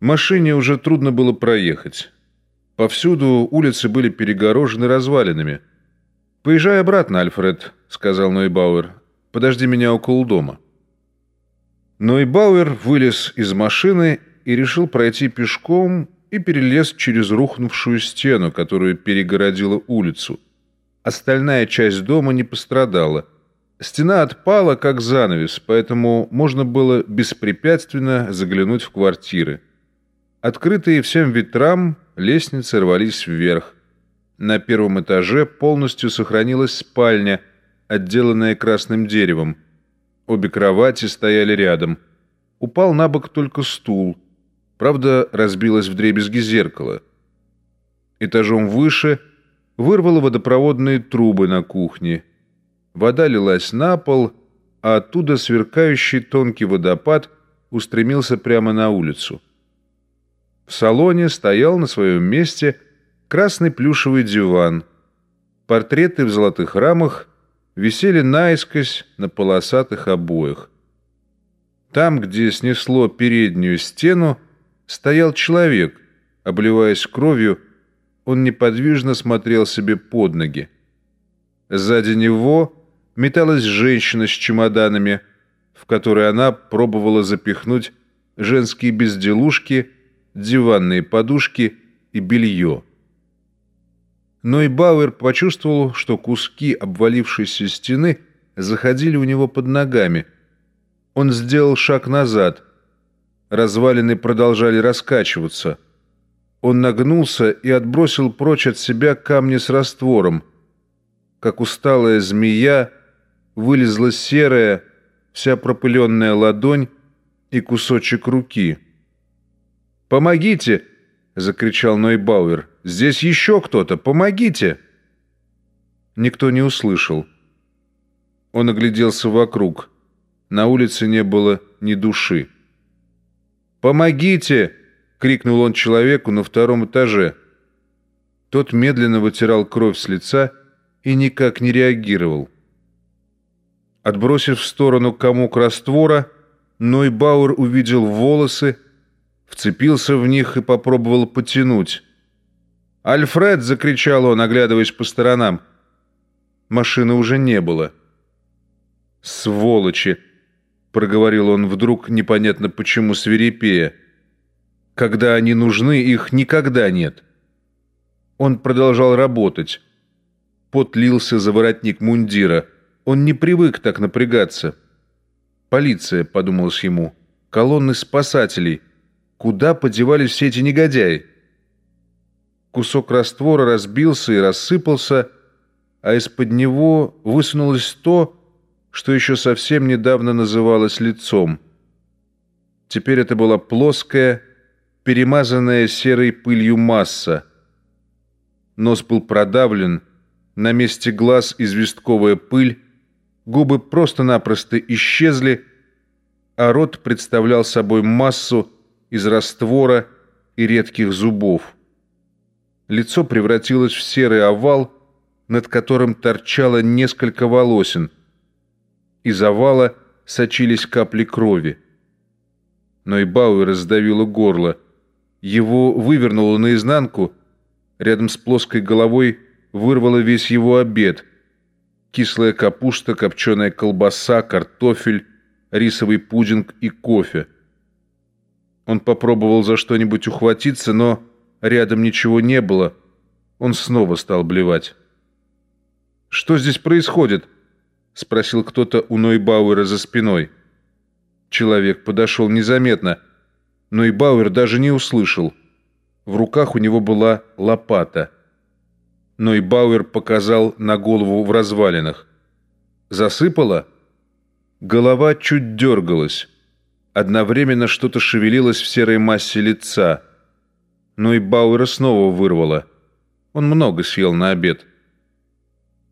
Машине уже трудно было проехать. Повсюду улицы были перегорожены развалинами. «Поезжай обратно, Альфред», — сказал Нойбауэр. «Подожди меня около дома». Нойбауэр вылез из машины и решил пройти пешком и перелез через рухнувшую стену, которую перегородила улицу. Остальная часть дома не пострадала. Стена отпала, как занавес, поэтому можно было беспрепятственно заглянуть в квартиры. Открытые всем ветрам, лестницы рвались вверх. На первом этаже полностью сохранилась спальня, отделанная красным деревом. Обе кровати стояли рядом. Упал на бок только стул. Правда, разбилось вдребезги зеркало. Этажом выше вырвало водопроводные трубы на кухне. Вода лилась на пол, а оттуда сверкающий тонкий водопад устремился прямо на улицу. В салоне стоял на своем месте красный плюшевый диван. Портреты в золотых рамах висели наискось на полосатых обоях. Там, где снесло переднюю стену, стоял человек, обливаясь кровью, он неподвижно смотрел себе под ноги. Сзади него металась женщина с чемоданами, в которые она пробовала запихнуть женские безделушки – диванные подушки и белье. Но и Бауэр почувствовал, что куски обвалившейся стены заходили у него под ногами. Он сделал шаг назад. Развалины продолжали раскачиваться. Он нагнулся и отбросил прочь от себя камни с раствором. Как усталая змея вылезла серая, вся пропыленная ладонь и кусочек руки — «Помогите!» — закричал Нойбауэр. «Здесь еще кто-то! Помогите!» Никто не услышал. Он огляделся вокруг. На улице не было ни души. «Помогите!» — крикнул он человеку на втором этаже. Тот медленно вытирал кровь с лица и никак не реагировал. Отбросив в сторону комок раствора, Нойбауэр увидел волосы, вцепился в них и попробовал потянуть. «Альфред!» — закричал он, оглядываясь по сторонам. Машины уже не было. «Сволочи!» — проговорил он вдруг, непонятно почему свирепея. «Когда они нужны, их никогда нет». Он продолжал работать. Пот лился за воротник мундира. Он не привык так напрягаться. «Полиция», — подумалось ему, — «колонны спасателей». Куда подевались все эти негодяи? Кусок раствора разбился и рассыпался, а из-под него высунулось то, что еще совсем недавно называлось лицом. Теперь это была плоская, перемазанная серой пылью масса. Нос был продавлен, на месте глаз известковая пыль, губы просто-напросто исчезли, а рот представлял собой массу, из раствора и редких зубов. Лицо превратилось в серый овал, над которым торчало несколько волосин. Из овала сочились капли крови. Но и Бауэр раздавило горло. Его вывернуло наизнанку, рядом с плоской головой вырвало весь его обед. Кислая капуста, копченая колбаса, картофель, рисовый пудинг и кофе — он попробовал за что-нибудь ухватиться, но рядом ничего не было. Он снова стал блевать. «Что здесь происходит?» — спросил кто-то у Нойбауэра за спиной. Человек подошел незаметно. Нойбауэр даже не услышал. В руках у него была лопата. Нойбауэр показал на голову в развалинах. «Засыпало?» Голова чуть дергалась. Одновременно что-то шевелилось в серой массе лица. Но и Бауэра снова вырвало. Он много съел на обед.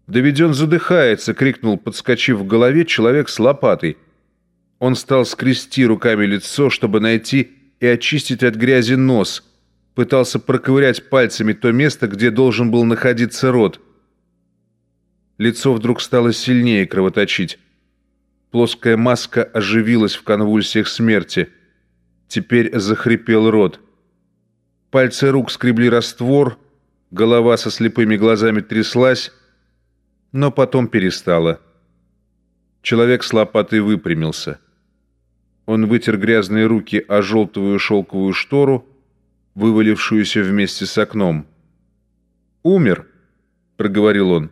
«Да ведь он задыхается!» — крикнул, подскочив в голове, человек с лопатой. Он стал скрести руками лицо, чтобы найти и очистить от грязи нос. Пытался проковырять пальцами то место, где должен был находиться рот. Лицо вдруг стало сильнее кровоточить. Плоская маска оживилась в конвульсиях смерти. Теперь захрипел рот. Пальцы рук скребли раствор, голова со слепыми глазами тряслась, но потом перестала. Человек с лопатой выпрямился. Он вытер грязные руки о желтую шелковую штору, вывалившуюся вместе с окном. «Умер», — проговорил он.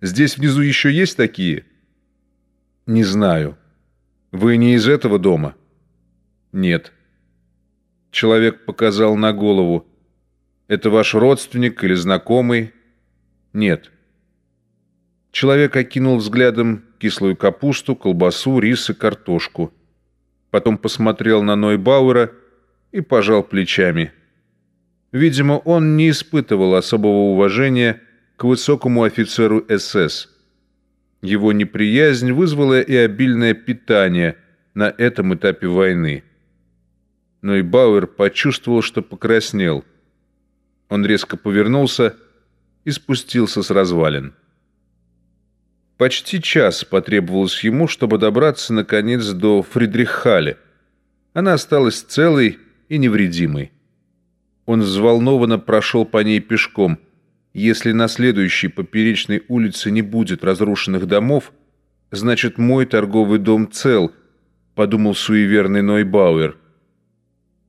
«Здесь внизу еще есть такие?» «Не знаю. Вы не из этого дома?» «Нет». Человек показал на голову. «Это ваш родственник или знакомый?» «Нет». Человек окинул взглядом кислую капусту, колбасу, рис и картошку. Потом посмотрел на Нойбауэра и пожал плечами. Видимо, он не испытывал особого уважения к высокому офицеру СС. Его неприязнь вызвала и обильное питание на этом этапе войны. Нойбауэр почувствовал, что покраснел. Он резко повернулся и спустился с развалин. Почти час потребовалось ему, чтобы добраться, наконец, до Фридриххале. Она осталась целой и невредимой. Он взволнованно прошел по ней пешком. Если на следующей поперечной улице не будет разрушенных домов, значит, мой торговый дом цел, подумал суеверный Нойбауэр.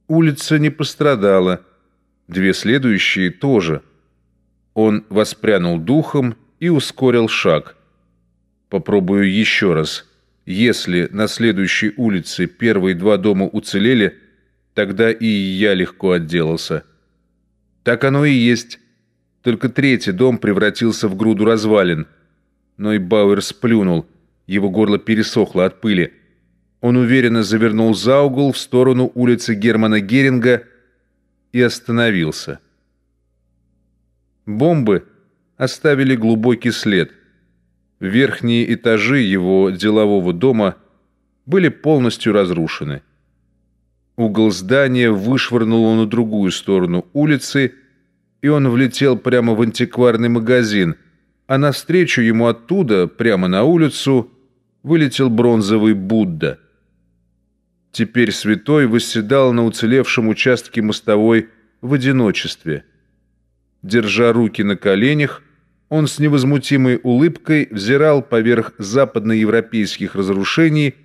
Улица не пострадала, две следующие тоже. Он воспрянул духом и ускорил шаг – Попробую еще раз. Если на следующей улице первые два дома уцелели, тогда и я легко отделался. Так оно и есть. Только третий дом превратился в груду развалин. Но и Бауэр сплюнул. Его горло пересохло от пыли. Он уверенно завернул за угол в сторону улицы Германа Геринга и остановился. Бомбы оставили глубокий след – Верхние этажи его делового дома были полностью разрушены. Угол здания вышвырнуло на другую сторону улицы, и он влетел прямо в антикварный магазин, а навстречу ему оттуда, прямо на улицу, вылетел бронзовый Будда. Теперь святой восседал на уцелевшем участке мостовой в одиночестве. Держа руки на коленях, он с невозмутимой улыбкой взирал поверх западноевропейских разрушений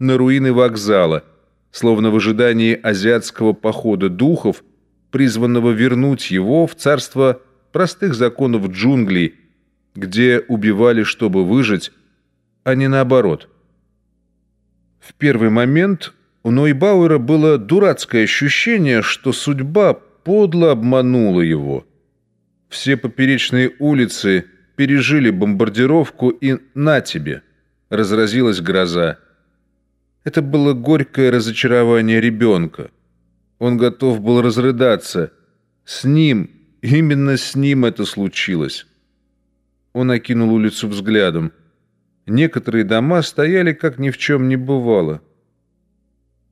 на руины вокзала, словно в ожидании азиатского похода духов, призванного вернуть его в царство простых законов джунглей, где убивали, чтобы выжить, а не наоборот. В первый момент у Нойбауэра было дурацкое ощущение, что судьба подло обманула его – все поперечные улицы пережили бомбардировку, и на тебе разразилась гроза. Это было горькое разочарование ребенка. Он готов был разрыдаться. С ним, именно с ним это случилось. Он окинул улицу взглядом. Некоторые дома стояли, как ни в чем не бывало.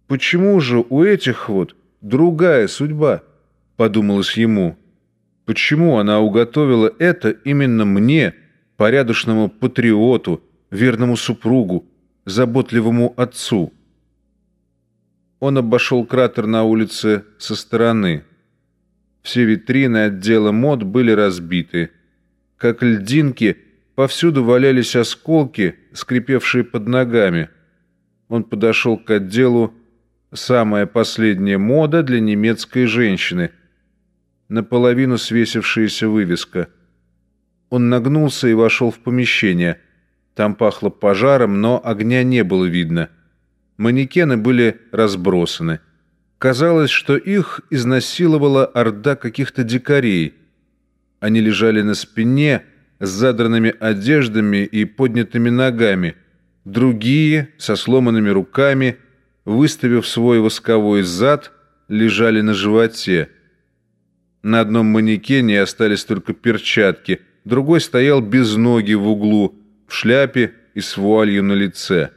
«Почему же у этих вот другая судьба?» — подумалось ему. Почему она уготовила это именно мне, порядочному патриоту, верному супругу, заботливому отцу? Он обошел кратер на улице со стороны. Все витрины отдела мод были разбиты. Как льдинки, повсюду валялись осколки, скрипевшие под ногами. Он подошел к отделу «Самая последняя мода для немецкой женщины», наполовину свесившаяся вывеска. Он нагнулся и вошел в помещение. Там пахло пожаром, но огня не было видно. Манекены были разбросаны. Казалось, что их изнасиловала орда каких-то дикарей. Они лежали на спине с задранными одеждами и поднятыми ногами. Другие, со сломанными руками, выставив свой восковой зад, лежали на животе. На одном манекене остались только перчатки, другой стоял без ноги в углу, в шляпе и с вуалью на лице.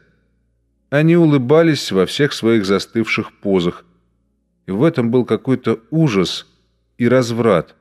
Они улыбались во всех своих застывших позах. И в этом был какой-то ужас и разврат –